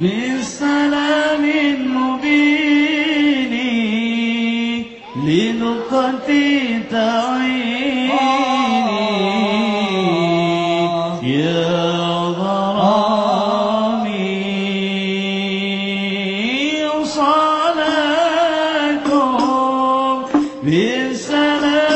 بالسلام المبين لنقطة تعيني آه. يا غرامي صلاكم بالسلام